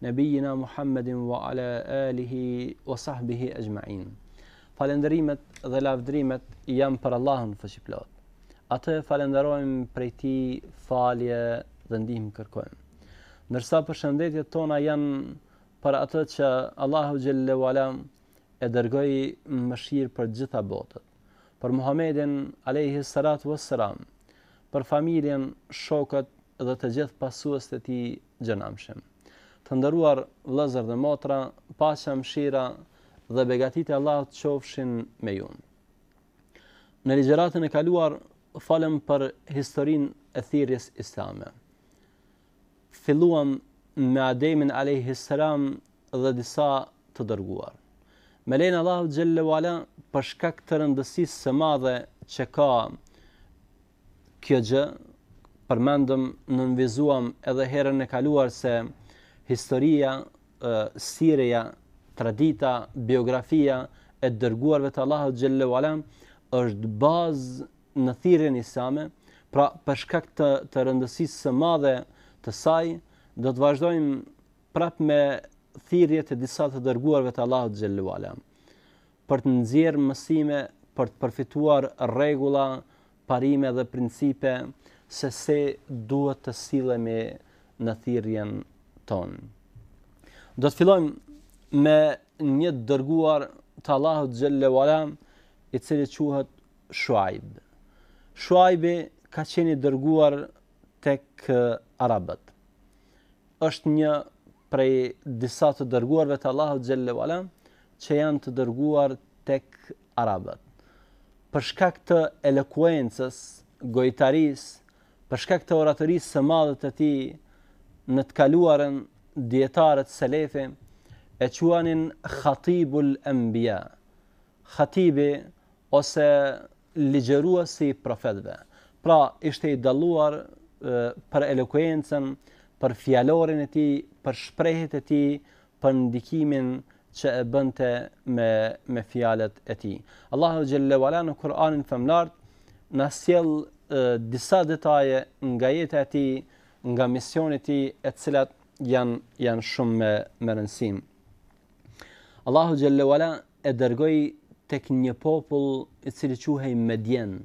Nebijina Muhammedin wa ala alihi wa sahbihi ejma'in. Falenderimet dhe lavdrimet janë për Allahun fuqiplot. Atë e falenderojmë, prej tij falje dhe ndihmë kërkojmë. Ndërsa përshëndetjet tona janë për atë që Allahu xhelle wala e dërgoi mëshirë për gjitha botët. Për Muhammedin alayhi salatu wassalam, për familjen, shokët dhe të gjithë pasuesit e tij gjithanshëm. Të nderuar vëllezër dhe motra, paqja, mëshira dhe begatitë e Allahut qofshin me ju. Në ligjëratën e kaluar folëm për historinë e thirrjes islame. Filluam me Ademin alayhi salam dhe disa të dërguar. Me lejen e Allahut xhelle wala, për shkak të rëndësisë së madhe që ka Kjo gjë përmendëm, nënvizuam edhe herën e kaluar se historia, sireja, tradita, biografia e të dërguarve të Allahut xhallahu ala është bazë në thirrjen islame, pra për shkak të të rëndësisë së madhe të saj, do të vazhdojmë prapë me thirrjet e disa të dërguarve të Allahut xhallahu ala. për të nxjerrë mësime, për të përfituar rregulla, parime dhe principe se si duhet të sillemi në thirrjen tonë. Do të fillojmë me një të dërguar të Allahut xhallahu ala, i cili quhet Shuaib. Shuaibi ka qenë i dërguar tek arabët. është një prej disa të dërguarve të Allahut xhallahu ala që janë të dërguar tek arabët. Për shkak të elokuencës, gojtarisë, për shkak të oratorisë së madhe të tij në të kaluarën dietarët selefe e quanin Khatibul Anbiya. Khatibi ose ligjëruesi i profetëve. Pra, ishte i dalluar për elokuencën, për fjalorin e tij, për shprehjet e tij, për ndikimin që e bënte me me fjalët e tij. Allahu xhallahu ala në Kur'anin famëlartë na sjell disa detaje nga jeta e tij, nga misioni i tij, të cilat janë janë shumë me me rëndësi. Allahu xhallahu ala e dërgoi tek një popull i cili quhej Medjen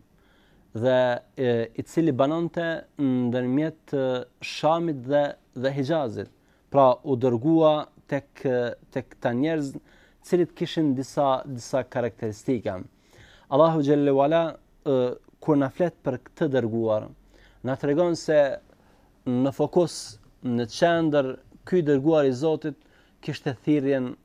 dhe, e, i cili banonte ndërmjet Shamit dhe dhe Hijazit. Pra u dërgua tek këta njerëz të cilët kishin disa disa karakteristika. Allahu xhelle ue ala kur na flet për këtë dërguar, na tregon se në fokus, në qendër, ky dërguar i Zotit kishte thirrjen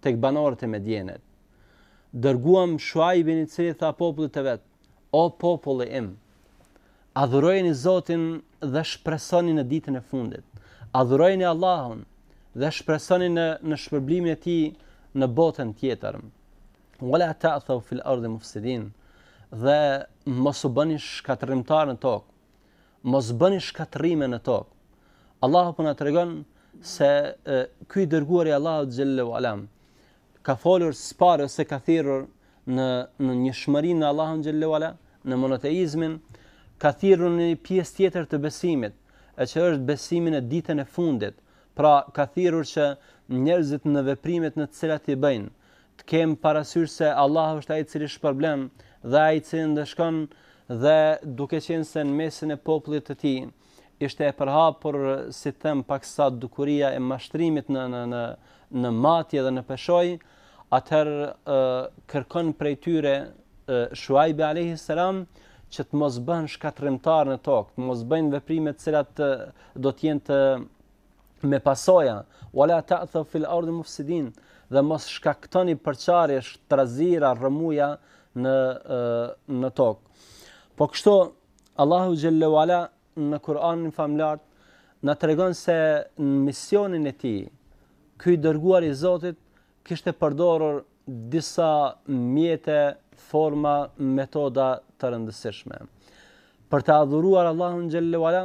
tek banorët e Medjenit dërguam Shuajbin i cili tha popullit të vet, O populli im, adhurojeni Zotin dhe shpresoni në ditën e fundit. Adhurojeni Allahun dhe shpresoni në në shpërblimin e tij në botën tjetër. Wala ta'thaw fil ardi mufsidin. Dhe mos u bëni shkatërrimtarë në tokë. Mos bëni shkatërrime në tokë. Allahu po na tregon se e, ky i dërguar i Allahut xhelle ue ala ka folur së pari ose ka thirrur në në njëshmëri në Allahun xhelle ue ala, në monoteizmin, ka thirrur në një pjesë tjetër të besimit, e që është besimi në ditën e fundit. Pra ka thirrur që njerëzit në veprimet në të cilat i bëjnë, Të kenë parasysh se Allahu është ai i cili shpërblen dhe ai i cili ndëshkon dhe duke qenë se në mesin e popullit të tij ishte e përhapur si të them pak sa dukuria e mashtrimit në në në në matje dhe në peshojë, atëherë kërkon prej tyre Shuajbi alejhi selam që të mos bëhen shkatërrimtarë në tokë, të mos bëjnë veprime të cilat do të jenë të me pasoja, wala ta'thaw fil ardi mufsidin, dhe mos shkaktoni përçarje, trazira, rrëmuja në në tokë. Po kështu Allahu xhelle ue ala në Kur'anin famëlartë na tregon se në misionin e tij ky i dërguar i Zotit kishte përdorur disa mjete, forma, metoda të rëndësishme. Për ta adhuruar Allahun xhelle ue ala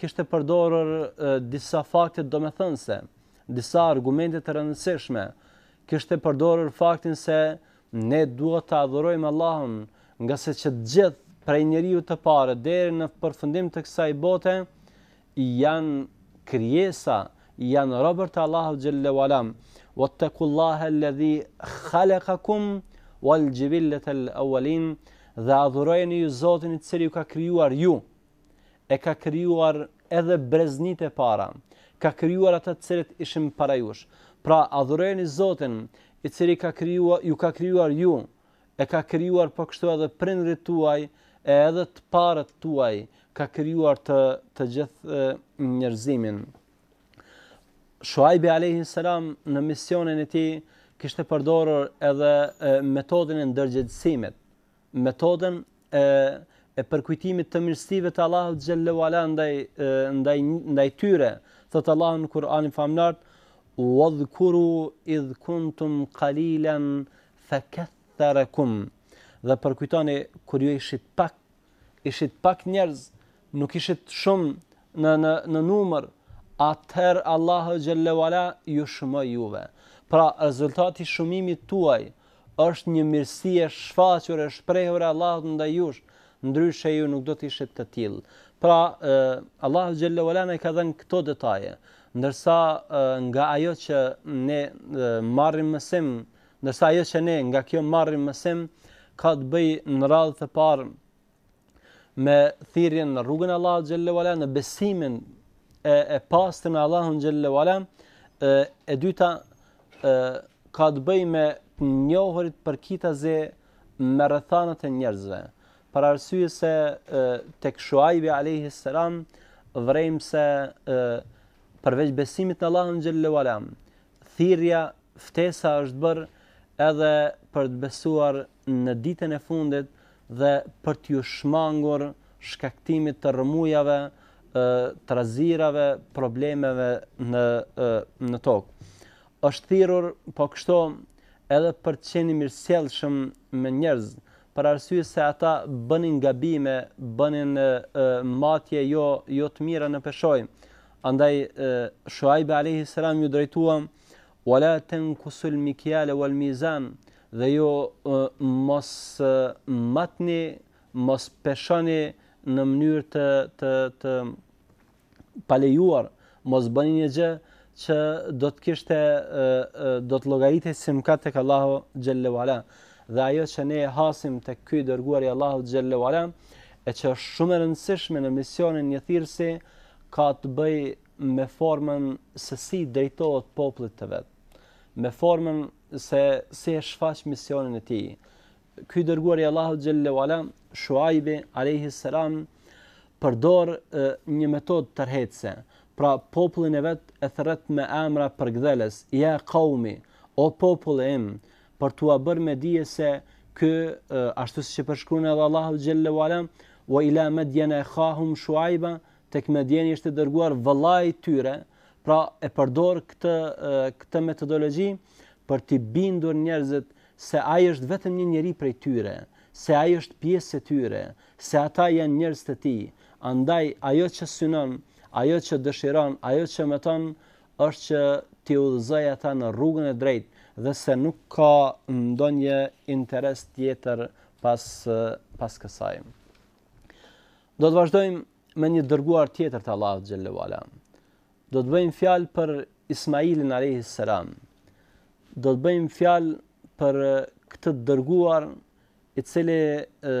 kishte përdorur disa fakte domethënëse, disa argumente të rëndësishme. Kishte përdorur faktin se ne duhet të adhurojmë Allahun, ngase që të gjithë prej njeriut të parë deri në përfundim të kësaj bote janë krijesa janë robër të Allahut xhelle ue ala wattaqullaha alladhi khalaqakum waljibillat alawalin dhe adhurojeni ju Zotin i cili ju ka krijuar ju e ka krijuar edhe breznitë e para ka krijuar ata të cilët ishin para jush pra adhurojeni Zotin i cili ka krijuar ju ka krijuar ju e ka krijuar po kështu edhe prindrit tuaj e edhe të parët tuaj ka krijuar të gjithë njerëzimin. Shuaibi alayhi salam në misionin e tij kishte përdorur edhe metodën e ndërgjegjësimit, metodën e e përkujtimit të mirësive të Allahut xhallahu ala ndaj ndaj ndaj tyre thot Allahu në Kur'anin famlart wadhkuru idh kuntum qalilan fakatharakum dhe përkujtoni kur ju ishit pak ishit pak njerëz nuk ishit shumë në në në numër atër Allahu xhallahu ala ju shumoi juve pra rezultati i shumimit tuaj Është një mirësi e shfaqur e shprehur e Allahut ndaj jush, ndryshe ju nuk do të ishit të tillë. Pra, Allahu xhallahu ala na i ka dhënë këto detaje, ndërsa nga ajo që ne marrim mësim, ndërsa ajo që ne nga kjo marrim mësim ka të bëjë në radhë të parë me thirrjen në rrugën e Allahut xhallahu ala në besimin e e pastër në Allahun xhallahu ala e, e dyta e, ka të bëjë me të njohurit përkitazi me rrethanat e njerëzve për arsye se tek Shuaibi alayhi salam vrem se e, përveç besimit në Allahun xhallahu ala thirrja ftesa është bërë edhe për të besuar në ditën e fundit dhe për t'iu shmangur shkaktimit të rrëmujave, trazirave, problemeve në në tokë. Është thirrur po kështu edhe për të qenë mirësjellshëm me njerëz, për arsye se ata bënin gabime, bënin matje jo jo të mira në peshoj. Andaj Shuaibi alayhi salam iu drejtua Wa la tankusul mikyal wal mizan dhe ju mos matni, mos peshoni në mënyrë të të të palejuar, mos bëni një gjë që do të kishte do të llogaritej si mëkat tek Allahu xhallahu ala. Dhe ajo që ne e hasim tek ky i dërguar i Allahut xhallahu ala, e që është shumë e rëndësishme në misionin një thirrsi ka të bëj me formën se si i drejtohet popullit të vet, me formën se si e shfaq misionin e tij. Ky dërguar i Allahut xhallahu ala, Shuaibi alayhi salam, përdor një metodë tërheqëse. Pra popullin e vet e thret me emra përkëdhelës, ja qaumi, o populli im, për t'ua bërë me dije se ky ashtu siç e përshkruan edhe Allahu xhallahu ala, wa ila madyan akhahum shuaiba Tek Medjeni ishte dërguar vëllai i tyre, pra e përdor këtë këtë metodologji për të bindur njerëzit se ai është vetëm një njeri prej tyre, se ai është pjesë e tyre, se ata janë njerëz të tij. Andaj ajo që synon, ajo që dëshiron, ajo që mëton është që t'i udhëzojë ata në rrugën e drejtë dhe se nuk ka ndonjë interes tjetër pas pas kësaj. Do të vazhdojmë me një dërguar tjetër të Allahut xhelle ve ala. Do të bëjmë fjalë për Ismailin alayhi salam. Do të bëjmë fjalë për këtë të dërguar i cili e,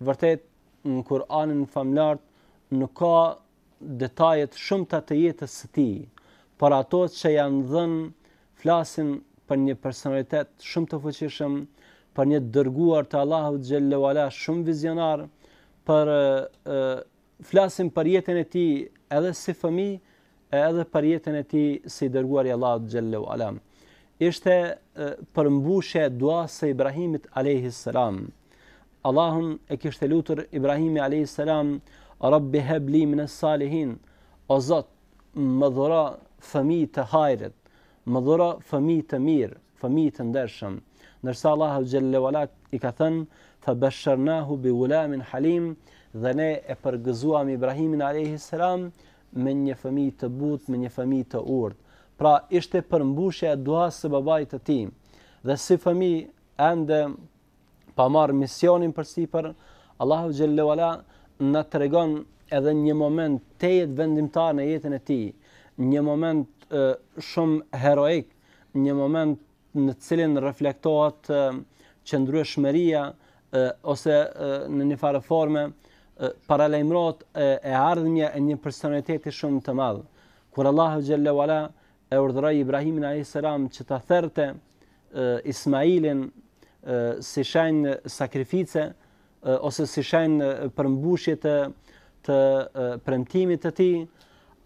vërtet në Kur'anin famëlartë nuk ka detaje të shumta të jetës së tij, por ato që janë dhënë flasin për një personalitet shumë të fuqishëm, për një dërguar të Allahut xhelle ve ala shumë vizionar, për e, flasin për jetën e tij edhe si fëmijë, edhe për jetën e tij si dërguar i Allahut xhelle ve ala. Ishte përmbushje e duasë së Ibrahimit alayhis salam. Allahun e kishte lutur Ibrahimi alayhis salam, Rabbi hab li min as-salihin. O Zot, më dhuro fëmijë të hajrit, më dhuro fëmijë të mirë, fëmijë të ndershëm. Ndërsa Allahu xhelle ve ala i ka thënë fa basharnahu bi gulamin halim dhe ne e përgëzuam Ibrahimin alayhis salam me një fëmijë të butë, me një fëmijë të urtë. Pra ishte përmbushja e duasë së babait të tij. Dhe si fëmijë ende pa marrë misionin përsipër, Allahu xhelle ve ala na tregon edhe një moment tejet vendimtar në jetën e tij, një moment e, shumë heroik, një moment në të cilin reflektohet qëndrueshmëria ose e, në një farë forme paralajmërohet e, e ardhmja e një personaliteti shumë të madh. Kur Allahu xhelle ve ala e urdhëroi Ibrahimin alayhis salam që ta therte Ismailin si shenjë sakrifice ose si shenjë përmbushje të të premtimit të tij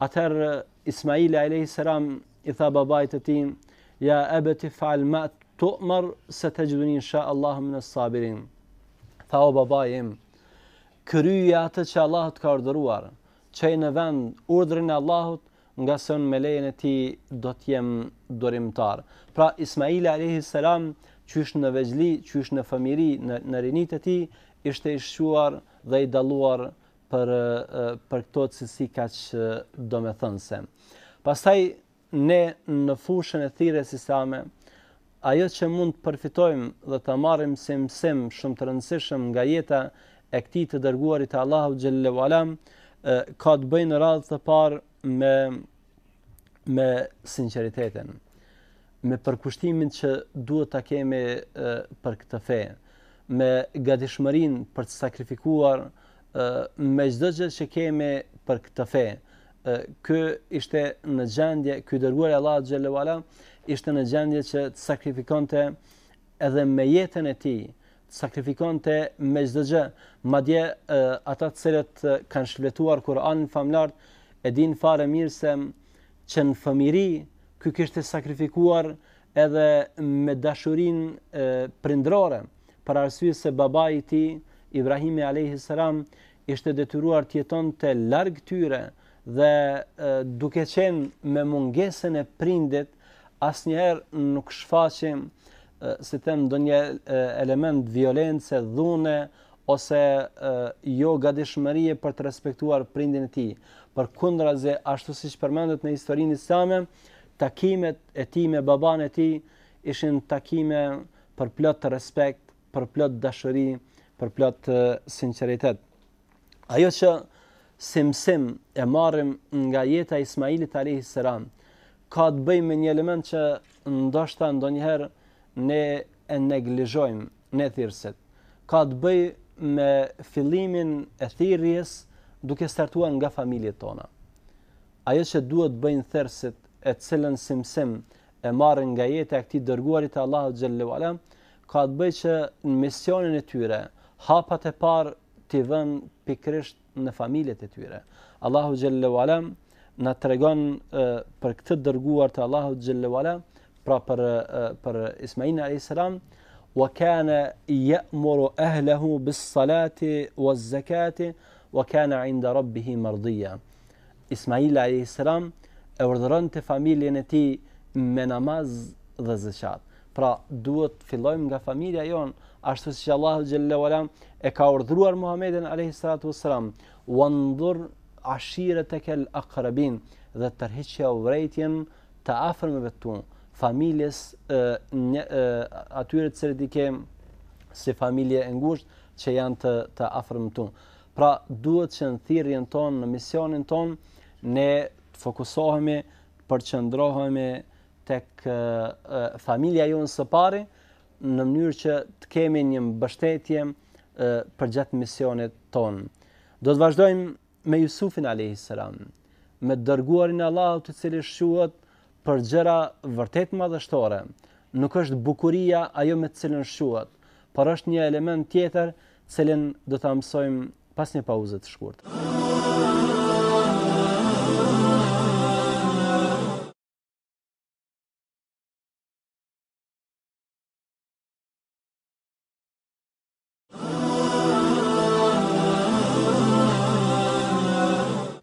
atëherë Ismaili alayhis salam i tha babait të tij ja abati f'al ma tu'mar satajiduni insha Allahu min as-sabirin tha o babai im kryeje atë që Allahu të ka urdhëruar çoje në vend urdhrin e Allahut ngase unë me lejen e tij do të jem durimtar. Pra Ismaili alayhis salam qysh në vegjëli, qysh në fëmijëri, në në rininë e tij ishte i shquar dhe i dalluar për për këto cilësi kaq domethënëse. Pastaj ne në fushën e thirrjes islame Ajo që mund të përfitojmë dhe të marrim si mësim shumë të rëndësishëm nga jeta e këtij të dërguarit të Allahut xhelle ue ala ka të bëjë në radhë të parë me me sinqeritetin, me përkushtimin që duhet ta kemi e, për këtë fe, me gatishmërinë për të sakrifikuar me çdo gjë që kemi për këtë fe. Ky ishte në gjendje, ky i dërguar i Allahut xhelle ue ala ishte në gjendje që të sakrifikonte edhe me jetën e tij, të sakrifikonte me çdo gjë. Madje ata të cilët kanë shfletuar Kur'anin famëlartë e din fare mirë se që në fëmijëri ky kishte sakrifikuar edhe me dashurinë prindërore, për arsye se babai i tij, Ibrahimi a.s. ishte detyruar të jetonte larg tyre dhe duke qenë me mungesën e prindit, asnjëherë nuk shfaqi, si të them, ndonjë element violence, dhune, ose jogatishmërie për të respektuar prindin e tij. Përkundrazi, ashtu siç përmendet në historinë islame, takimet e tij me babanë e tij ishin takime përplot respekt, përplot dashuri, përplot sinqeritet. Ajo që si mësim e marrim nga jeta e Ismailit alejhi selam ka të bëjë me një element që ndoshta ndonjëherë ne e neglizhojmë ne thirrësit. Ka të bëjë me fillimin e thirrjes duke startuar nga familjet tona. Ajo që duhet të bëjnë thirrësit e cilën si mësim e marrin nga jeta e këtij të dërguari të Allahut xhelle ue ala ka të bëjë që në misionin e tyre hapat e parë t'i vënë pikërisht në familjet e tyre. Allahu xhelle ue ala na tregon për këtë të dërguar të Allahut xhelle ue ala pra për për Ismail alejhi selam wa kana ya'muru ahlahu bis salati waz zakati wa kana 'inda rabbih mardiya Ismaili alejhi selam e urdhëronte familjen e tij me namaz dhe zeqat. Pra, duhet të fillojmë nga familja jonë, ashtu siç Allahu xhelle ue ala e ka urdhëruar Muhamedin alejhi salatu ue selam, "Wa andhir ashiratak al-aqrabin" dhe tërhiqja vërejtjen të afërmve të tu, familjes e, një, e, atyre të cilët i ke si familje e ngushtë që janë të të afërm të tu. Pra duhet që në thirrjen tonë, në misionin tonë, ne të fokusohemi, të përqendrohemi tek familja jonë së pari, në mënyrë që të kemi një mbështetje përgjatë misionit tonë. Do të vazhdojmë me Jusufin alayhis salam, me të dërguarin e Allahut i cili shquhet për gjëra vërtet madhështore. Nuk është bukuria ajo me të cilën shquhet, por është një element tjetër Cilin do ta mësojmë pas një pauze të shkurtër.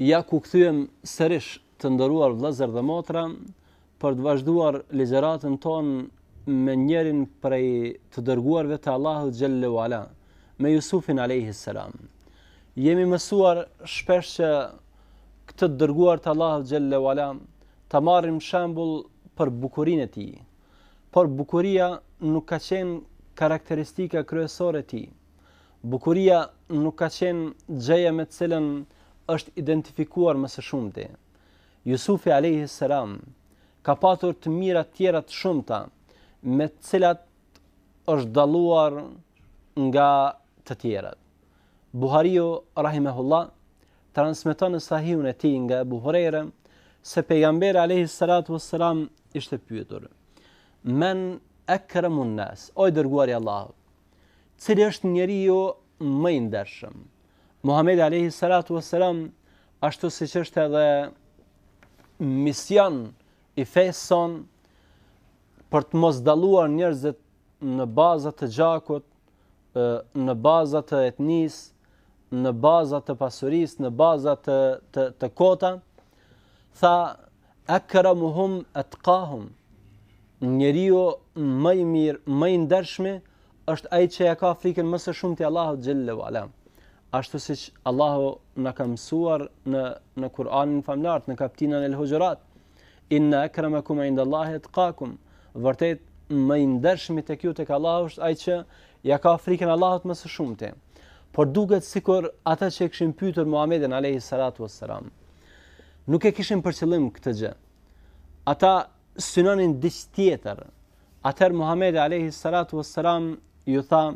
Ja ku kthehemi sërish të nderuar vëllezër dhe motra për të vazhduar ligjëratën tonë me njërin prej të dërguarve të Allahut xhelle ue ala, me Jusufin alayhi salam. Jemi mësuar shpesh që këtë të dërguar të Allahut xhelle ue ala ta marrim shembull për bukurinë e tij. Por bukuria nuk ka qenë karakteristika kryesore e tij. Bukuria nuk ka qenë gjëja me të cilën është identifikuar më së shumti. Jusufi alejhi selam ka patur të mira të tjera të shumta me të cilat është dalluar nga të tjerët. Buhariu rahimehullah transmeton në sahihun e tij nga Ebu Hurejra se pejgamberi alayhi salatu wassalam ishte pyetur men akramun nas o i dërguari i Allahut cili është njeriu më i ndershëm Muhamedi alayhi salatu wassalam ashtu siç është edhe mision i fesë sonë për të mos dalluar njerëzit në baza të gjakut, në baza të etnisë, në baza të pasurisë, në baza të të, të kota, tha Akramuhum atqahum. Njeriu më i mirë, më i ndershmi është ai që e ka frikën më së shumti Allahut xhelle wala. Ashtu siç Allahu na ka mësuar në në Kur'anin famëlartë, në kapitullin El-Hujurat, inna akramakum indallahi atqakum. Vërtet më i ndershmi tek ju tek Allahu është ai që ja ka frikën Allahut më së shumti. Por duket sikur ata që e kishin pyetur Muhamedin alayhi salatu wassalam, Nuk e kishin për qëllim këtë gjë. Ata synonin diç tjetër. Atëherë Muhamedi alayhi salatu wassalam ju tha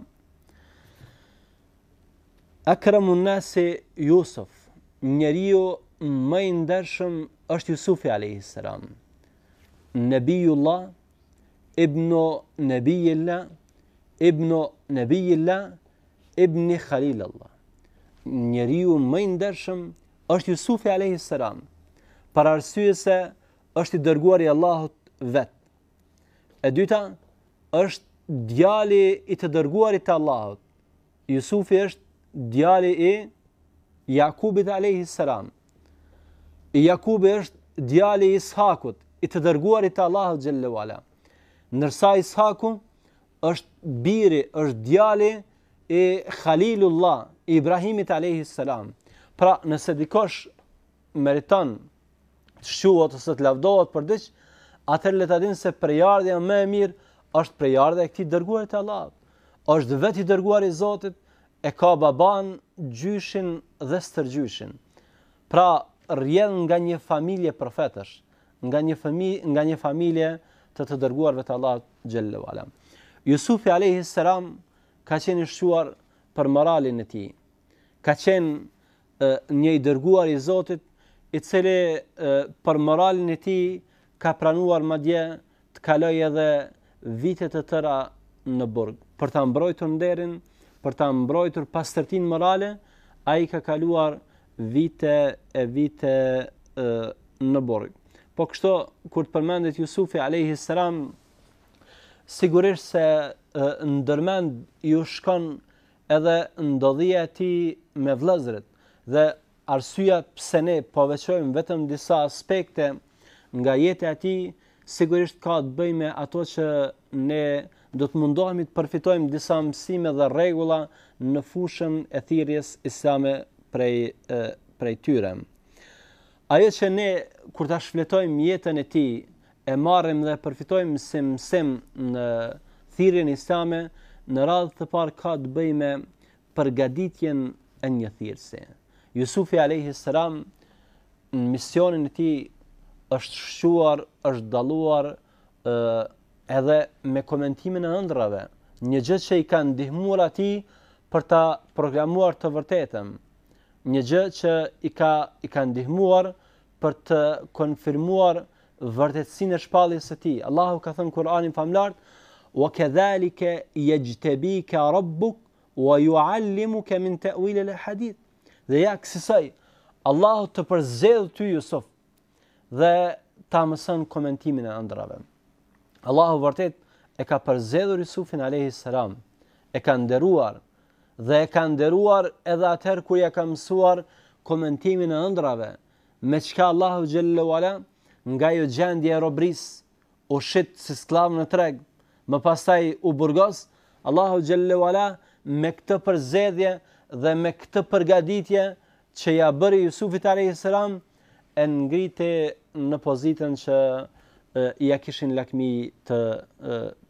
Akramun nasi Jusuf, njeriu më i ndershëm është Jusufi alayhi salam. Nabiullah ibn Nabiullah ibn Nabiullah ibn Khalilullah. Njeriu më i ndershëm është Jusufi alayhi salam, për arsye se është i dërguar i Allahut vet. E dyta është djali i të dërguarit të Allahut. Jusufi është djali i Jakubit alayhi salam. E Jakubi është djali i Ishakut, i të dërguarit të Allahut xhelle ue ala. Ndërsa Ishaku është biri, është djali i Khalilullah, i Ibrahimit alayhi salam. Pra, nëse dikosh meriton të shquhet ose të lavdohet për diç, atëherë le ta dinë se prejardhja më e mirë është prejardhja e këtij dërguari të Allahut. Është vet i dërguar i Zotit, e ka baban, gjyshin dhe stërgjyshin. Pra, rrjedh nga një familje profetësh, nga një familje, nga një familje të të dërguarve të Allahut xhelle ue ala. Jusufi alayhi salam ka qenë i shquar për moralin e tij. Ka qenë një i dërguar i Zotit, i cili për moralin e tij ka pranuar madje të kalojë edhe vite të tëra në burg. Për ta mbrojtur nderin, për ta mbrojtur pastërtinë morale, ai ka kaluar vite e vite e, në burg. Po kështu kur të përmendet Jusufi alayhi salam sigurisht se ndërmend ju shkon edhe ndodhia e tij me vëllezërit dhe arsyeja pse ne po veçojmë vetëm disa aspekte nga jeta e tij sigurisht ka të bëjë me ato që ne do të mundohemi të përfitojmë disa mësime dhe rregulla në fushën e thirrjes islame prej e, prej tyre. Ajo që ne kur ta shfletojmë jetën e tij e marrim dhe përfitojmë si mësim në thirrjen islame, në radhë të parë ka të bëjë me përgatitjen e një thirrësi. Jusufi alayhi salam në misionin e tij është shquar, është dalluar edhe me komentimin e ëndrrave, një gjë që i ka ndihmuar atij për ta proklamuar të vërtetën, një gjë që i ka i ka ndihmuar për të konfirmuar vërtetësinë e shpalljes së tij. Allahu ka thënë Kur'anin famëlartë: "Wa kadhalika yajtabika rabbuk wa yu'allimuka min ta'wil al-hadith." Dhe ja kësisoj Allahu të përzgjedh ty Jusuf dhe ta mëson komentimin e ëndrrave. Allahu vërtet e ka përzgjedhur Yusufin alayhis salam, e ka nderuar dhe e ka nderuar edhe atëherë kur ja ka mësuar komentimin e ëndrrave, me çka Allahu xhel-le ue ala nga ajo gjendje e robrisë u shit si skllav në treg, më pastaj u burgos, Allahu xhel-le ue ala me këtë përzgjedhje dhe me këtë përgatitje që ja bëri Jusufit alayhis salam e ngriti në pozitën që ja kishin lakmi të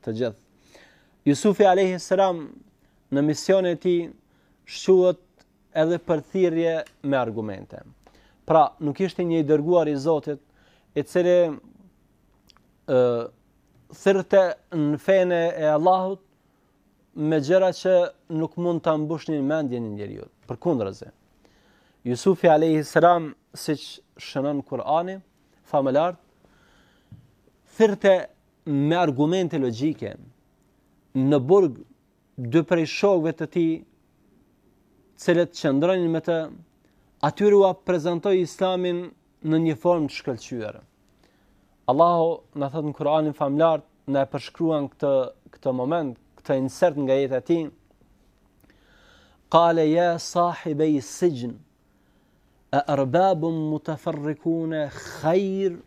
gjithë. Jusufi alejhi selam në misionin e tij shquhet edhe për thirrje me argumente. Pra, nuk ishte një i dërguar i Zotit, i cili ë thirrte në fenë e Allahut me gjëra që nuk mund ta mbushnin mendjen e njeriut. Përkundrazi, Jusufi alayhi salam siç shënon Kur'ani, famëlartë, thirrte me argumente logjike në burg dy prej shokëve të tij, të cilët qëndronin me të, atyre ua prezantoi Islamin në një formë të shkëlqyer. Allahu na thotë në Kur'anin famëlartë na e përshkruan këtë këtë moment, këtë insert nga jeta e tij. Qale ya sahibayi sijn A arbabun mutafarrikune khair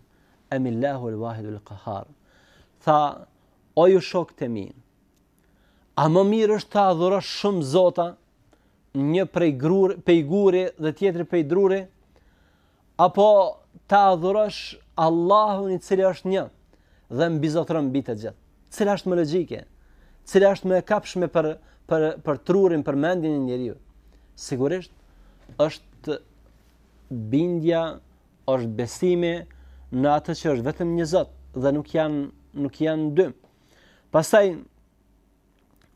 amillahu al-wahid al-qahar. Tha o ju shokë të mi. A më mirë është të adhurosh shumë zota, një prej guri, pej guri dhe tjetri pej druri, apo të adhurosh Allahun i cili është një dhe mbizotëron mbi të gjithë. Cila është më logjike? Cila është më e kapshme për për për trurin, për mendjen e njeriut? Sigurisht është bindja, është besimi në atë që është vetëm një Zot dhe nuk janë nuk janë dy. Pastaj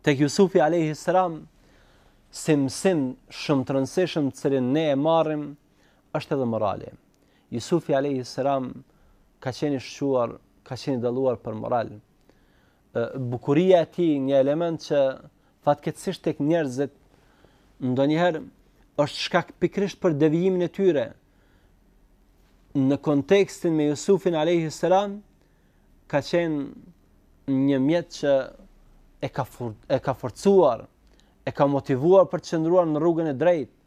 tek Jusufi alayhi salam mësim shumë të rëndësishëm të cilin ne e marrim është edhe morali. Jusufi alayhis salam ka qenë i shquar, ka qenë i dalluar për moral. Bukuria e tij një element që fatkeqësisht tek njerëzit ndonjëherë është shkak pikërisht për devijimin e tyre. Në kontekstin me Jusufin alayhis salam ka qenë një mjet që e ka for, e ka forcuar, e ka motivuar për të qëndruar në rrugën e drejtë,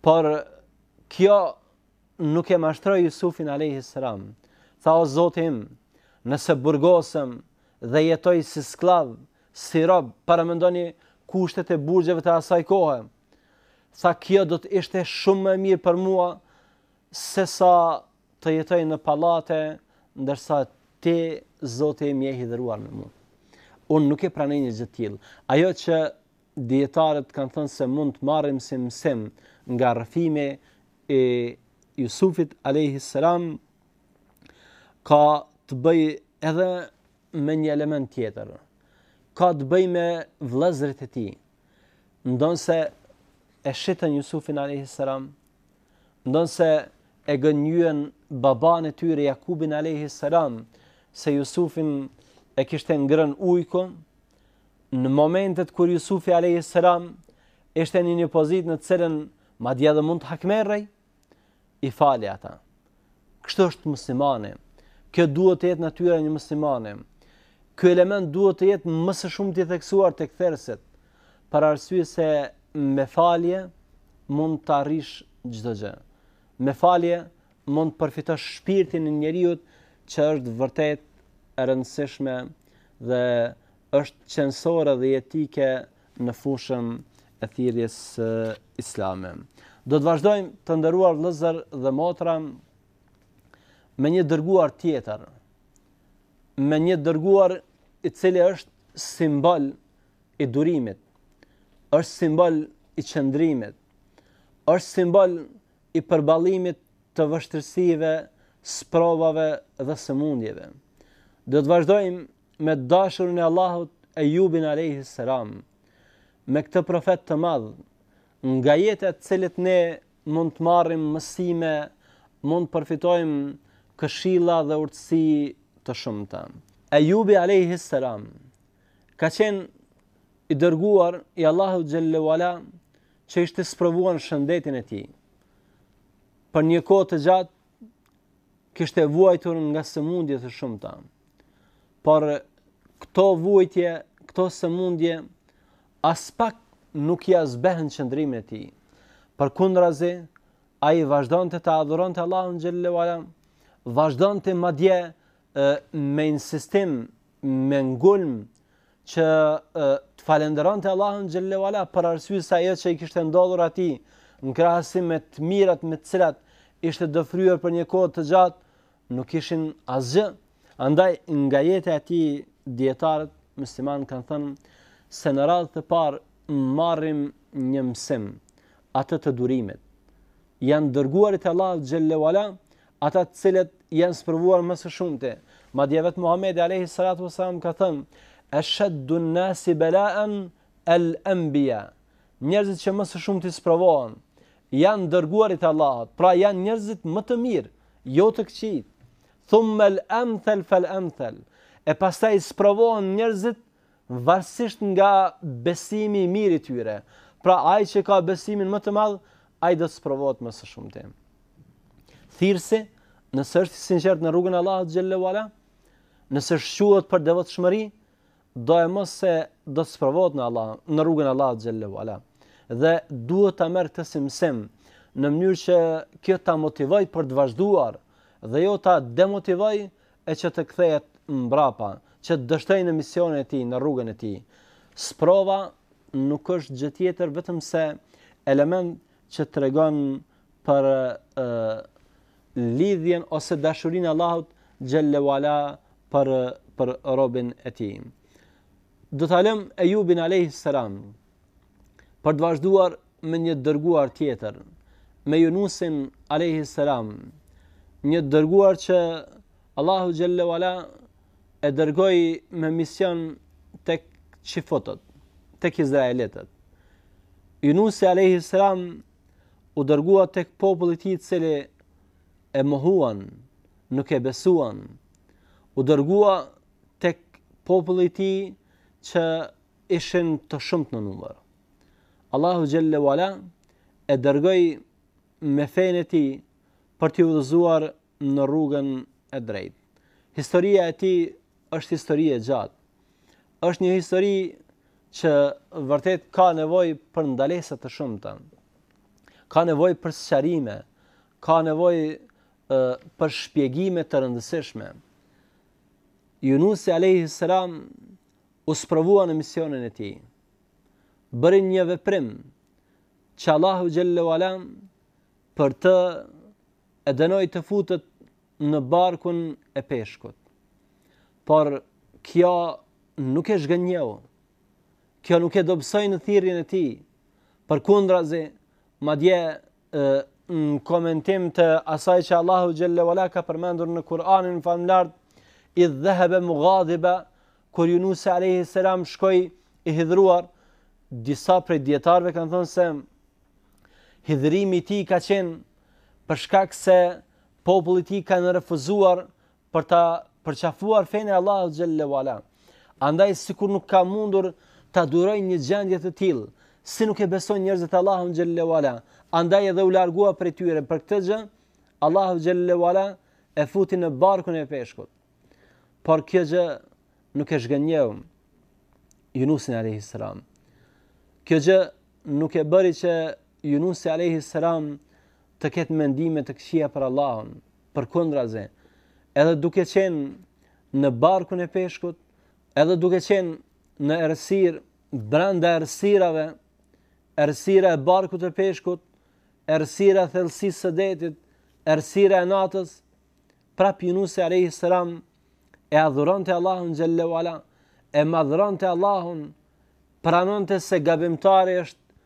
Por kjo nuk e mashtroi Jusufin alayhi salam. Tha o Zoti im, nëse burgosem dhe jetoj si skllav, si rob, paramendoni kushtet e burgjeve të asaj kohe. Tha kjo do të ishte shumë më mirë për mua sesa të jetoj në pallate, ndërsa ti Zoti im je hidhëruar me mua. Unë nuk e pranoj një gjë të tillë. Ajo që Dijetarët kanë thënë se mund të marrim si mësim nga rrëfimi i Jusufit alayhi salam ka të bëjë edhe me një element tjetër. Ka të bëjë me vëllezërit e tij. Ndonëse e shitën Jusufin alayhi salam, ndonëse e gënjyen babanë e tyre Jakubin alayhi salam se Jusufin e kishte ngrënë ujku, Në momentet kur Jusufi alayhis salam ishte në një pozitë në të cilën madje edhe mund të hakmerrej, i fali ata. Kështu është muslimani. Kjo duhet të jetë natyra e një muslimani. Ky element duhet të jetë më së shumti i theksuar tek thirrësit, për arsye se me falje mund të arrish çdo gjë. Me falje mund të përfitosh shpirtin e njeriut që është vërtet e rëndësishme dhe është qenësore dhe jetike në fushën e thirrjes islame. Do të vazhdojmë të nderuar vëllezër dhe motra me një dërguar tjetër, me një dërguar i cili është simbol i durimit, është simbol i qëndrimit, është simbol i përballimit të vështirësive, sprovave dhe sëmundjeve. Do të vazhdojmë me dashurin e Allahut Ejubin alayhi salam, me këtë profet të madh, nga jeta e të cilit ne mund të marrim mësime, mund të përfitojmë këshilla dhe urtësi të shumta. Ejubi alayhi salam, ka qenë i dërguar i Allahut xhelle ve ala që ishte sprovuar në shëndetin e tij. Për një kohë të gjatë kishte vuajtur nga sëmundje të shumta. Por këto vuajtje, këto sëmundje aspak nuk ia zbehën qëndrimin e tij. Përkundrazi, ai vazhdonte ta adhuronte Allahun xhelle ve ala, vazhdonte madje me insistim me ngulm që të falënderonte Allahun xhelle ue ala për arsye se ajo që i kishte ndodhur atij në krahasim me të mirat me të cilat ishte dëfryer për një kohë të gjatë, nuk ishin asgjë. Andaj, nga jeta e tij dijetarët musliman kanë thënë, se në radhë të parë marrim një mësim, atë të durimit. Janë dërguarit e Allahut xhelle ue ala, ata të cilët janë sprovuar më së shumti. Madje vetë Muhamedi alayhi salatu wasallam ka thënë: "Ashaddu an-nasi bala'an al-anbiya." Njerëzit që më së shumti sprovohen janë dërguarit e Allahut, pra janë njerëzit më të mirë, jo të këqijt. Thumma l-amthal fal-amthal. E pastaj sprovohen njerëzit Varësisht nga besimi i mirë i tyre. Pra ai që ka besimin më të madh, ai do të sprovohet më së shumti. Thirrsi, nëse është i sinqert në rrugën e Allahut xhelle ue ala, nëse shquhet për devotshmëri, doemos se do të sprovohet në Allah, në rrugën e Allahut xhelle ue ala. Dhe duhet ta merr këtë si mësim në mënyrë që kjo ta motivoj për të vazhduar dhe jo ta demotivoj e që të kthehet mbrapa, që të dështoj në misionin e tij, në rrugën e tij. Sprova nuk është gjë tjetër vetëm se element që tregon për e, lidhjen ose dashurinë e Allahut xhelle ue ala për, për robin e tij. Do ta lëm Ejubin alayhi salam për të vazhduar me një dërguar tjetër, me Junusin alayhi salam, një dërguar që Allahu xhelle ue ala e dërgoi me mision tek çifutët, tek izraelitët. Junusi alayhi salam u dërgua tek populli i tij, i cili e mohuan, nuk e besuan. U dërgua tek populli i tij që ishin të shumtë në numër. Allahu xhelle ue ala e dërgoi me fenë e tij për t'i udhëzuar në rrugën e drejtë. Historia e tij është histori e gjatë. Është një histori që vërtet ka nevojë për ndalesa të shumta. Ka nevojë për sqarime, ka nevojë për shpjegime të rëndësishme. Junusi alayhi salam u sprovua në misionin e tij. Bëri një veprim që Allahu xhelle ue ala për të e dënoi të futet në barkun e peshkut. Por kjo nuk e zhgënjeu. Kjo nuk e dobësoi në thirrjen e tij. Përkundrazi, madje në komentim të asaj që Allahu xhallahu ala ka përmendur në Kur'anin famëlartë idh dhahaba mughadiba kur Yunusi alayhi salam shkoi i hidhruar disa prej dietarëve kanë thënë se hidhrimi i tij ka qenë për shkak se populli i tij kanë refuzuar për ta përqafuar fenë e Allahut xhallahu ala. Andaj sikur nuk ka mundur ta durojë një gjendje të tillë, si nuk e besojnë njerëzit Allahun xhallahu ala, andaj edhe u largua prej tyre për këtë gjë, Allahu xhallahu ala e futi në barkun e peshkut. Por kjo gjë nuk e zhgënjeu Yunusin alayhi salam. Kjo gjë nuk e bëri që Yunusi alayhi salam të ketë mendime të këqija për Allahun. Përkundrazi, edhe duke qenë në barkun e peshkut, edhe duke qenë në errësirë, brenda errësirave, errësira e barkut të peshkut, errësira e thellësisë së detit, errësira e natës, prap Yunusi alayhi salam e adhuronte Allahun xhallahu ala, e madhëronte Allahun, pranonte se gabimtari është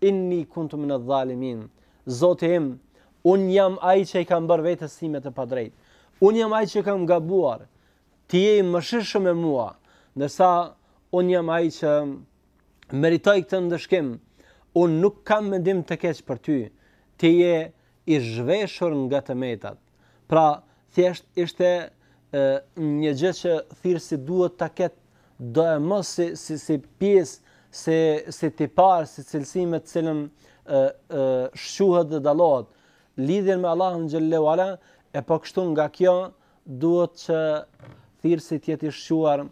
inni kuntu min adh-dhalimin. Zoti im, unë jam ai që i kam bërë vetes sime të padrejtë. Unë jam ai që kam gabuar. Ti je i mëshirshëm me mua, ndërsa unë jam ai që meritoj këtë ndëshkim. Unë nuk kam mendim të keq për ty. Ti je i zhveshur nga të metat. Pra, thjesht ishte e, një gjë që thirrësi duhet ta ketë doemos si, si, si pjesë, si, si tipar, si cilësi me të cilën e, e, shquhet dhe dallohet. Lidhjen me Allahun xhallahu ala, e po kështu nga kjo duhet që thirrësi të jetë i shquar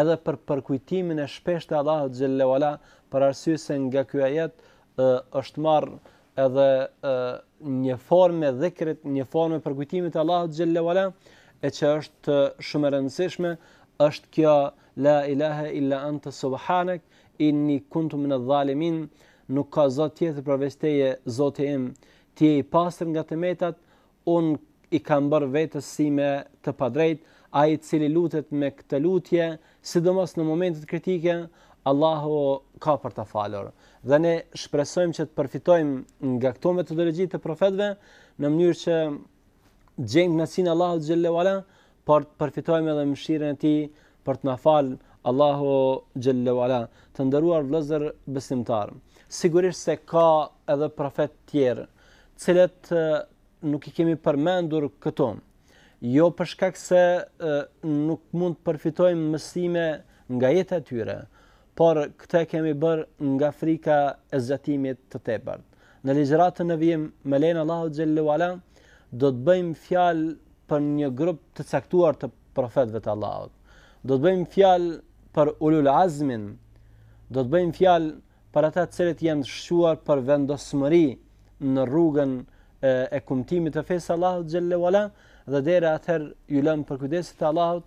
edhe për përkujtimin e shpeshtë të Allahut xhallahu ala, për arsye se nga ky ajet është marrë edhe e, një formë e dhikrit, një formë e përkujtimit të Allahut xhallahu ala, e që është shumë e rëndësishme, është kjo la ilaha illa anta subhanak inni kuntu min adh-dhalimin, nuk ka zot tjetër përveç teje, Zoti im, ti je i pastër nga të metat, Unë i kam bërë vetes sime të padrejtë, ai i cili lutet me këtë lutje, sidomos në momentet kritike, Allahu ka për ta falur. Dhe ne shpresojmë që të përfitojmë nga këto metodologji të profetëve në mënyrë që të gjejmë kënaqësinë e Allahut xhallahu ala, por të përfitojmë edhe mëshirën e tij për të na fal Allahu xhallahu ala të nderuar vëllezër besimtarë sigurisht se ka edhe profetë tjerë të cilët nuk i kemi përmendur këtu jo për shkak se nuk mund të përfitojmë mësime nga jeta e tyre por këtë e kemi bërë nga frika e zgjatimit të tepërt. Në ligjëratën në vijim me lejen e Allahut xhelle ue ala, do të bëjmë fjalë për një grup të caktuar të profetëve të Allahut. Do të bëjmë fjalë për ulul azmin, do të bëjmë fjalë për ata të cilët janë shquar për vendosmëri në rrugën e, e kumtimit të fesë së Allahut xhelle ue ala dhe deri atëherë ju lë në përkujdesje të Allahut